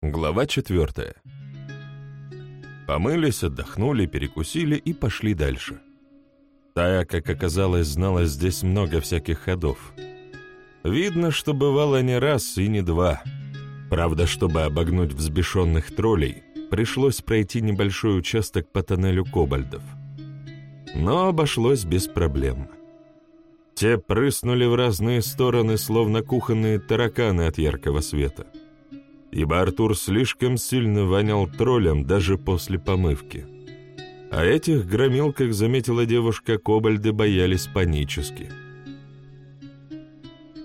Глава четвертая. Помылись, отдохнули, перекусили и пошли дальше. Тая, как оказалось, знала здесь много всяких ходов. Видно, что бывало не раз и не два. Правда, чтобы обогнуть взбешенных троллей, пришлось пройти небольшой участок по тоннелю кобальдов. Но обошлось без проблем. Те прыснули в разные стороны, словно кухонные тараканы от яркого света ибо Артур слишком сильно вонял троллем даже после помывки. А этих громил, как заметила девушка, кобальды боялись панически.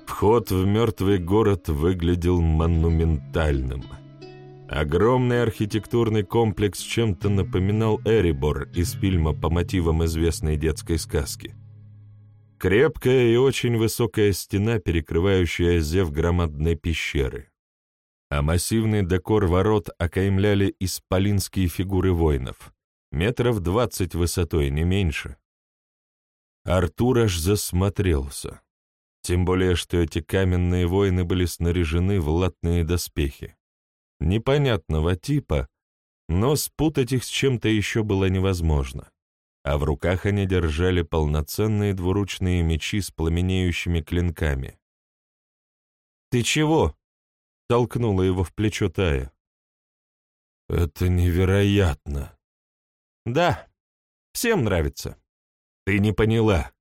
Вход в мертвый город выглядел монументальным. Огромный архитектурный комплекс чем-то напоминал Эрибор из фильма по мотивам известной детской сказки. Крепкая и очень высокая стена, перекрывающая зев громадной пещеры а массивный декор ворот окаймляли исполинские фигуры воинов, метров двадцать высотой, не меньше. Артур аж засмотрелся, тем более, что эти каменные воины были снаряжены в латные доспехи. Непонятного типа, но спутать их с чем-то еще было невозможно, а в руках они держали полноценные двуручные мечи с пламенеющими клинками. «Ты чего?» Толкнула его в плечо Тая. «Это невероятно!» «Да, всем нравится. Ты не поняла.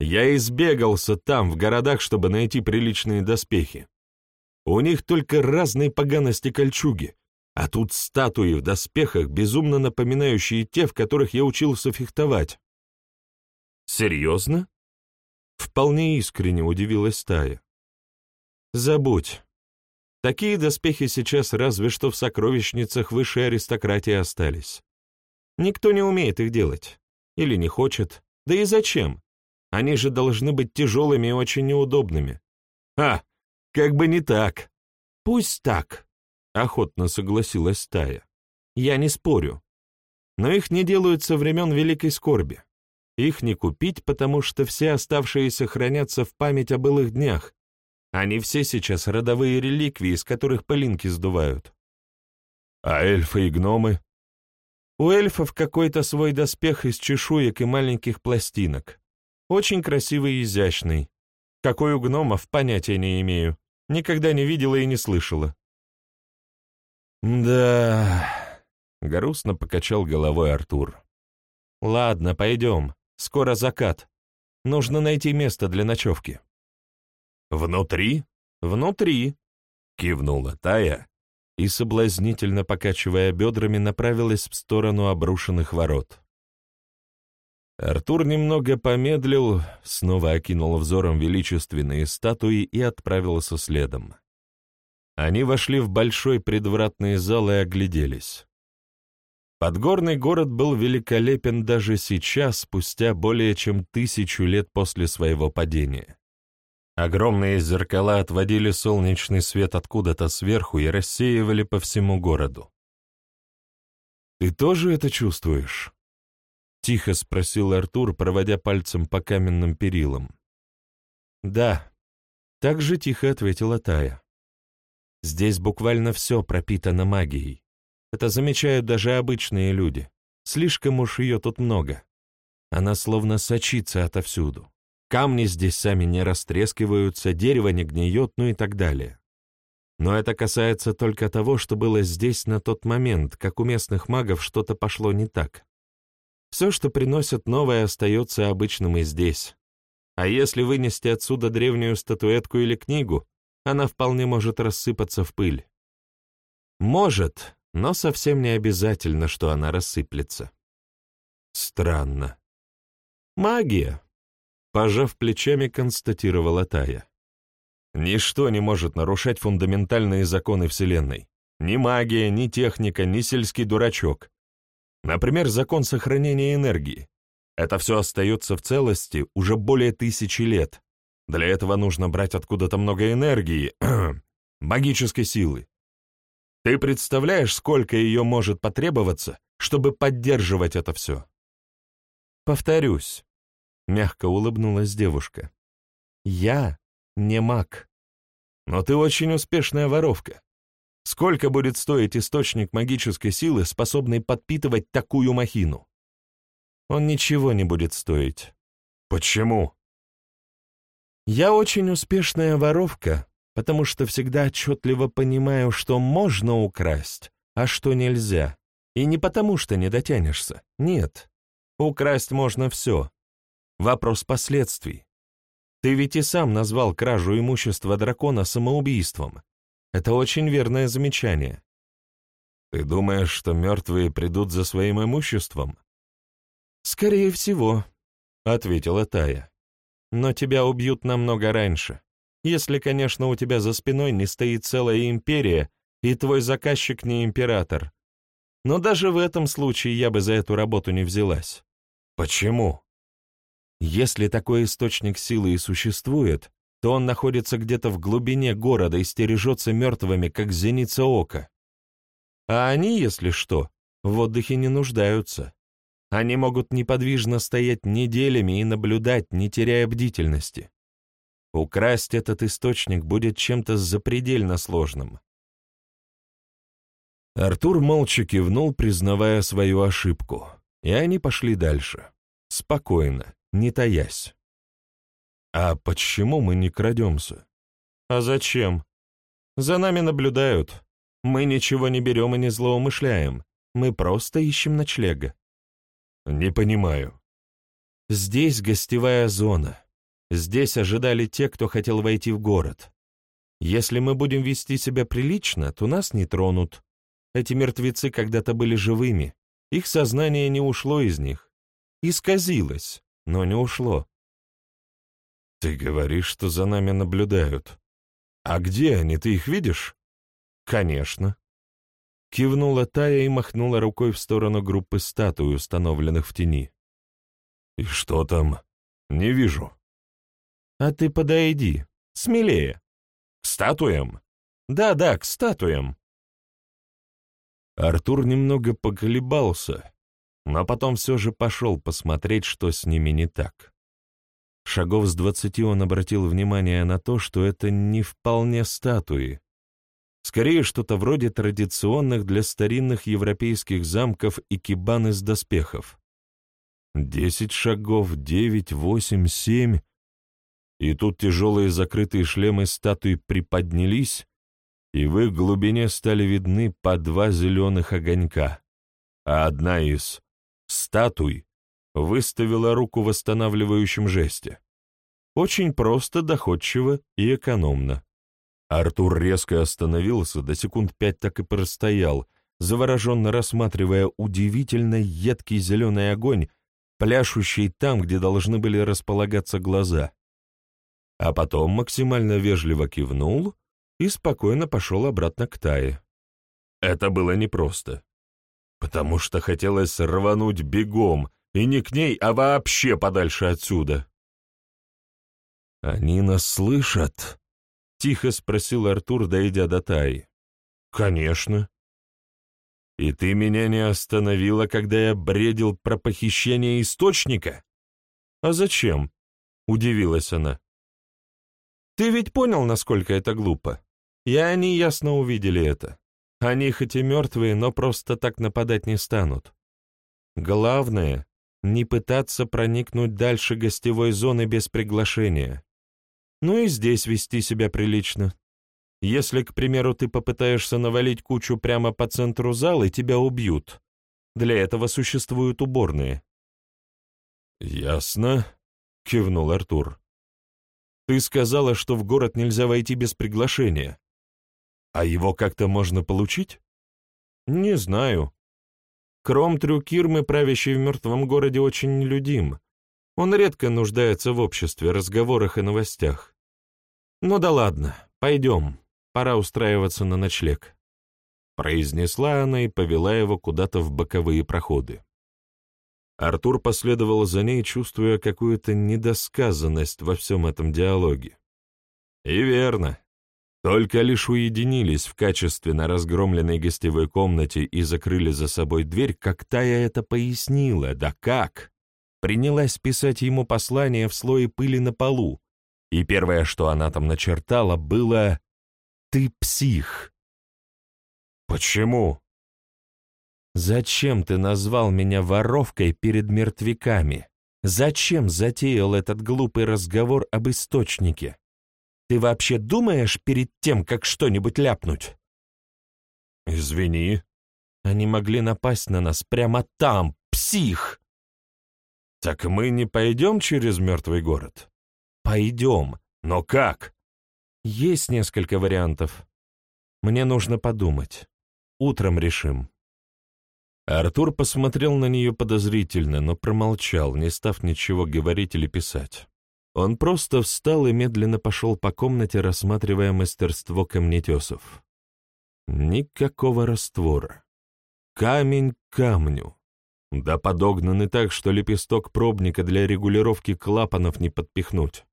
Я избегался там, в городах, чтобы найти приличные доспехи. У них только разные поганости кольчуги, а тут статуи в доспехах, безумно напоминающие те, в которых я учился фехтовать». «Серьезно?» Вполне искренне удивилась Тая. «Забудь. Такие доспехи сейчас разве что в сокровищницах высшей аристократии остались. Никто не умеет их делать. Или не хочет. Да и зачем? Они же должны быть тяжелыми и очень неудобными. А, как бы не так. Пусть так, — охотно согласилась Тая. Я не спорю. Но их не делают со времен Великой Скорби. Их не купить, потому что все оставшиеся хранятся в память о былых днях, они все сейчас родовые реликвии, из которых пылинки сдувают. А эльфы и гномы? У эльфов какой-то свой доспех из чешуек и маленьких пластинок. Очень красивый и изящный. Какой у гномов, понятия не имею. Никогда не видела и не слышала. «Да...» — грустно покачал головой Артур. «Ладно, пойдем. Скоро закат. Нужно найти место для ночевки». «Внутри?» «Внутри», — кивнула Тая и, соблазнительно покачивая бедрами, направилась в сторону обрушенных ворот. Артур немного помедлил, снова окинул взором величественные статуи и отправился следом. Они вошли в большой предвратный зал и огляделись. Подгорный город был великолепен даже сейчас, спустя более чем тысячу лет после своего падения. Огромные зеркала отводили солнечный свет откуда-то сверху и рассеивали по всему городу. «Ты тоже это чувствуешь?» — тихо спросил Артур, проводя пальцем по каменным перилам. «Да», — так же тихо ответила Тая. «Здесь буквально все пропитано магией. Это замечают даже обычные люди. Слишком уж ее тут много. Она словно сочится отовсюду. Камни здесь сами не растрескиваются, дерево не гниет, ну и так далее. Но это касается только того, что было здесь на тот момент, как у местных магов что-то пошло не так. Все, что приносит новое, остается обычным и здесь. А если вынести отсюда древнюю статуэтку или книгу, она вполне может рассыпаться в пыль. Может, но совсем не обязательно, что она рассыплется. Странно. Магия. Пожав плечами, констатировала Тая. Ничто не может нарушать фундаментальные законы Вселенной. Ни магия, ни техника, ни сельский дурачок. Например, закон сохранения энергии. Это все остается в целости уже более тысячи лет. Для этого нужно брать откуда-то много энергии, магической силы. Ты представляешь, сколько ее может потребоваться, чтобы поддерживать это все? Повторюсь, — мягко улыбнулась девушка. «Я не маг. Но ты очень успешная воровка. Сколько будет стоить источник магической силы, способный подпитывать такую махину? Он ничего не будет стоить. Почему? Я очень успешная воровка, потому что всегда отчетливо понимаю, что можно украсть, а что нельзя. И не потому, что не дотянешься. Нет. Украсть можно все. Вопрос последствий. Ты ведь и сам назвал кражу имущества дракона самоубийством. Это очень верное замечание. Ты думаешь, что мертвые придут за своим имуществом? Скорее всего, — ответила Тая. Но тебя убьют намного раньше. Если, конечно, у тебя за спиной не стоит целая империя, и твой заказчик не император. Но даже в этом случае я бы за эту работу не взялась. Почему? Если такой источник силы и существует, то он находится где-то в глубине города и стережется мертвыми, как зеница ока. А они, если что, в отдыхе не нуждаются. Они могут неподвижно стоять неделями и наблюдать, не теряя бдительности. Украсть этот источник будет чем-то запредельно сложным. Артур молча кивнул, признавая свою ошибку, и они пошли дальше. Спокойно, не таясь. «А почему мы не крадемся?» «А зачем? За нами наблюдают. Мы ничего не берем и не злоумышляем. Мы просто ищем ночлега». «Не понимаю». «Здесь гостевая зона. Здесь ожидали те, кто хотел войти в город. Если мы будем вести себя прилично, то нас не тронут. Эти мертвецы когда-то были живыми. Их сознание не ушло из них. Исказилось, но не ушло. «Ты говоришь, что за нами наблюдают. А где они, ты их видишь?» «Конечно». Кивнула Тая и махнула рукой в сторону группы статуй, установленных в тени. «И что там? Не вижу». «А ты подойди, смелее. К статуям?» «Да-да, к статуям». Артур немного поколебался, но потом все же пошел посмотреть, что с ними не так. Шагов с двадцати он обратил внимание на то, что это не вполне статуи. Скорее, что-то вроде традиционных для старинных европейских замков и кибан из доспехов. Десять шагов, девять, восемь, семь. И тут тяжелые закрытые шлемы статуи приподнялись, и в их глубине стали видны по два зеленых огонька, а одна из статуй выставила руку в восстанавливающем жесте. Очень просто, доходчиво и экономно. Артур резко остановился, до секунд пять так и простоял, завороженно рассматривая удивительно едкий зеленый огонь, пляшущий там, где должны были располагаться глаза. А потом максимально вежливо кивнул и спокойно пошел обратно к Тае. Это было непросто, потому что хотелось рвануть бегом, и не к ней, а вообще подальше отсюда. «Они нас слышат?» — тихо спросил Артур, дойдя до Таи. «Конечно». «И ты меня не остановила, когда я бредил про похищение источника?» «А зачем?» — удивилась она. «Ты ведь понял, насколько это глупо? И они ясно увидели это. Они хоть и мертвые, но просто так нападать не станут. Главное не пытаться проникнуть дальше гостевой зоны без приглашения. Ну и здесь вести себя прилично. Если, к примеру, ты попытаешься навалить кучу прямо по центру зала, тебя убьют. Для этого существуют уборные. «Ясно», — кивнул Артур. «Ты сказала, что в город нельзя войти без приглашения. А его как-то можно получить?» «Не знаю. Кром Трюкирмы, правящий в мертвом городе, очень нелюдим. Он редко нуждается в обществе, разговорах и новостях. Ну да ладно, пойдем, пора устраиваться на ночлег. Произнесла она и повела его куда-то в боковые проходы. Артур последовал за ней, чувствуя какую-то недосказанность во всем этом диалоге. И верно. Только лишь уединились в качественно разгромленной гостевой комнате и закрыли за собой дверь, как Тая это пояснила, да как? Принялась писать ему послание в слое пыли на полу, и первое, что она там начертала, было «Ты псих». Почему? Зачем ты назвал меня воровкой перед мертвяками? Зачем затеял этот глупый разговор об источнике? Ты вообще думаешь перед тем, как что-нибудь ляпнуть? Извини. Они могли напасть на нас прямо там, псих! Так мы не пойдем через мертвый город? Пойдем. Но как? Есть несколько вариантов. Мне нужно подумать. Утром решим. Артур посмотрел на нее подозрительно, но промолчал, не став ничего говорить или писать. Он просто встал и медленно пошел по комнате, рассматривая мастерство камнетесов. Никакого раствора. Камень к камню. Да подогнаны так, что лепесток пробника для регулировки клапанов не подпихнуть.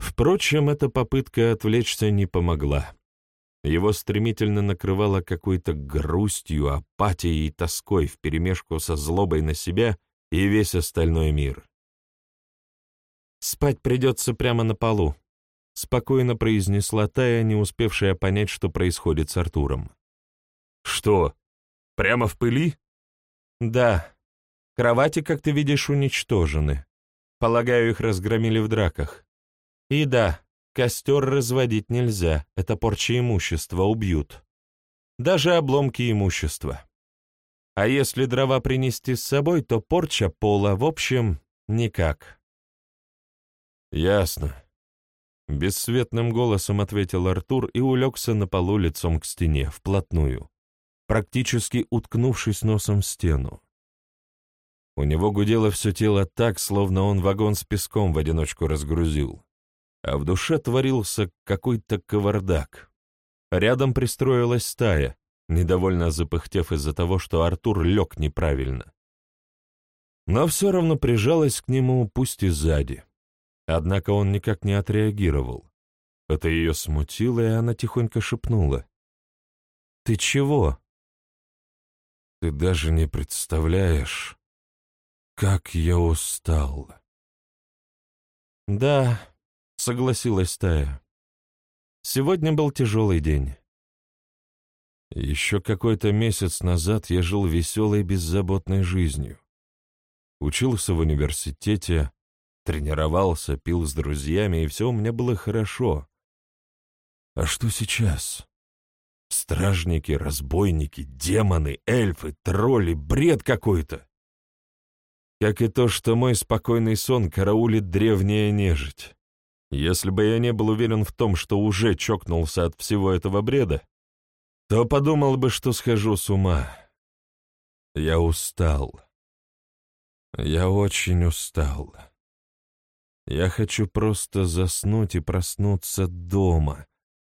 Впрочем, эта попытка отвлечься не помогла. Его стремительно накрывало какой-то грустью, апатией и тоской вперемешку со злобой на себя и весь остальной мир. «Спать придется прямо на полу», — спокойно произнесла Тая, не успевшая понять, что происходит с Артуром. «Что, прямо в пыли?» «Да. Кровати, как ты видишь, уничтожены. Полагаю, их разгромили в драках. И да, Костер разводить нельзя, это порча имущества, убьют. Даже обломки имущества. А если дрова принести с собой, то порча пола, в общем, никак. Ясно. Бесцветным голосом ответил Артур и улегся на полу лицом к стене, вплотную, практически уткнувшись носом в стену. У него гудело все тело так, словно он вагон с песком в одиночку разгрузил а в душе творился какой-то кавардак. Рядом пристроилась стая, недовольно запыхтев из-за того, что Артур лег неправильно. Но все равно прижалась к нему, пусть и сзади. Однако он никак не отреагировал. Это ее смутило, и она тихонько шепнула. «Ты чего?» «Ты даже не представляешь, как я устал». «Да, — согласилась Тая. «Сегодня был тяжелый день». Еще какой-то месяц назад я жил веселой, беззаботной жизнью. Учился в университете, тренировался, пил с друзьями, и все у меня было хорошо. А что сейчас? Стражники, разбойники, демоны, эльфы, тролли, бред какой-то. Как и то, что мой спокойный сон караулит древняя нежить. Если бы я не был уверен в том, что уже чокнулся от всего этого бреда, то подумал бы, что схожу с ума. Я устал. Я очень устал. Я хочу просто заснуть и проснуться дома.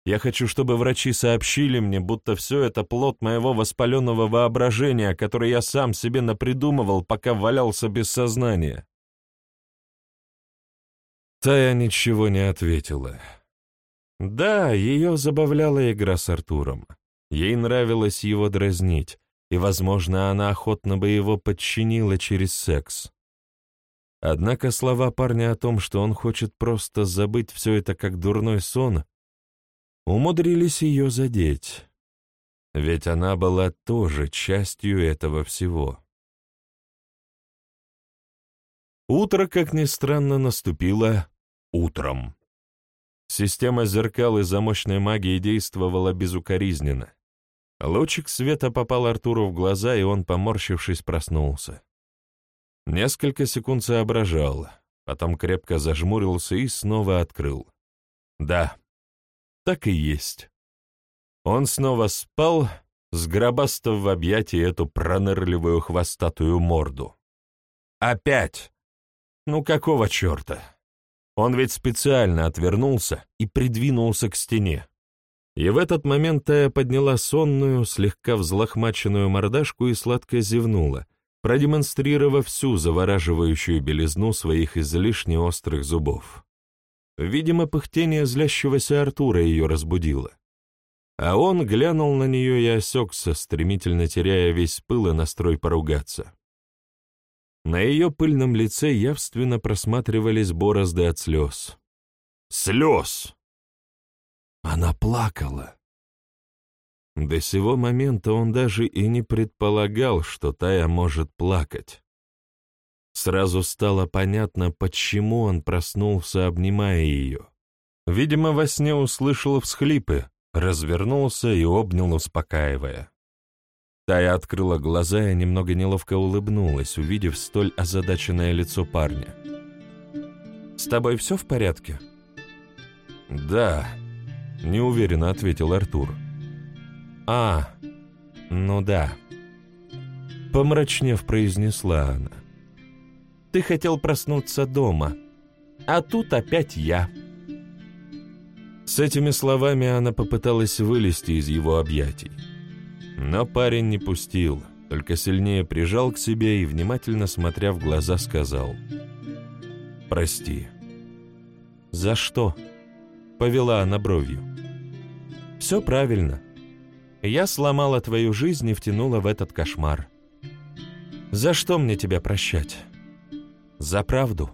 Я хочу, чтобы врачи сообщили мне, будто все это плод моего воспаленного воображения, который я сам себе напридумывал, пока валялся без сознания. Тая ничего не ответила. Да, ее забавляла игра с Артуром. Ей нравилось его дразнить, и, возможно, она охотно бы его подчинила через секс. Однако слова парня о том, что он хочет просто забыть все это как дурной сон, умудрились ее задеть. Ведь она была тоже частью этого всего. Утро, как ни странно, наступило утром. Система зеркал и замочной магии действовала безукоризненно. Лучик света попал Артуру в глаза, и он, поморщившись, проснулся. Несколько секунд соображал, потом крепко зажмурился и снова открыл. Да, так и есть. Он снова спал, сгробастав в объятии эту пронырливую хвостатую морду. Опять! Ну какого черта? Он ведь специально отвернулся и придвинулся к стене. И в этот момент Тая подняла сонную, слегка взлохмаченную мордашку и сладко зевнула, продемонстрировав всю завораживающую белизну своих излишне острых зубов. Видимо, пыхтение злящегося Артура ее разбудило. А он глянул на нее и осекся, стремительно теряя весь пыл и настрой поругаться. На ее пыльном лице явственно просматривались борозды от слез. Слез! Она плакала. До сего момента он даже и не предполагал, что Тая может плакать. Сразу стало понятно, почему он проснулся, обнимая ее. Видимо, во сне услышал всхлипы, развернулся и обнял, успокаивая. Тая открыла глаза и немного неловко улыбнулась, увидев столь озадаченное лицо парня. «С тобой все в порядке?» «Да», — неуверенно ответил Артур. «А, ну да», — помрачнев произнесла она. «Ты хотел проснуться дома, а тут опять я». С этими словами она попыталась вылезти из его объятий. Но парень не пустил, только сильнее прижал к себе и, внимательно смотря в глаза, сказал «Прости». «За что?» — повела она бровью. «Все правильно. Я сломала твою жизнь и втянула в этот кошмар. За что мне тебя прощать? За правду?»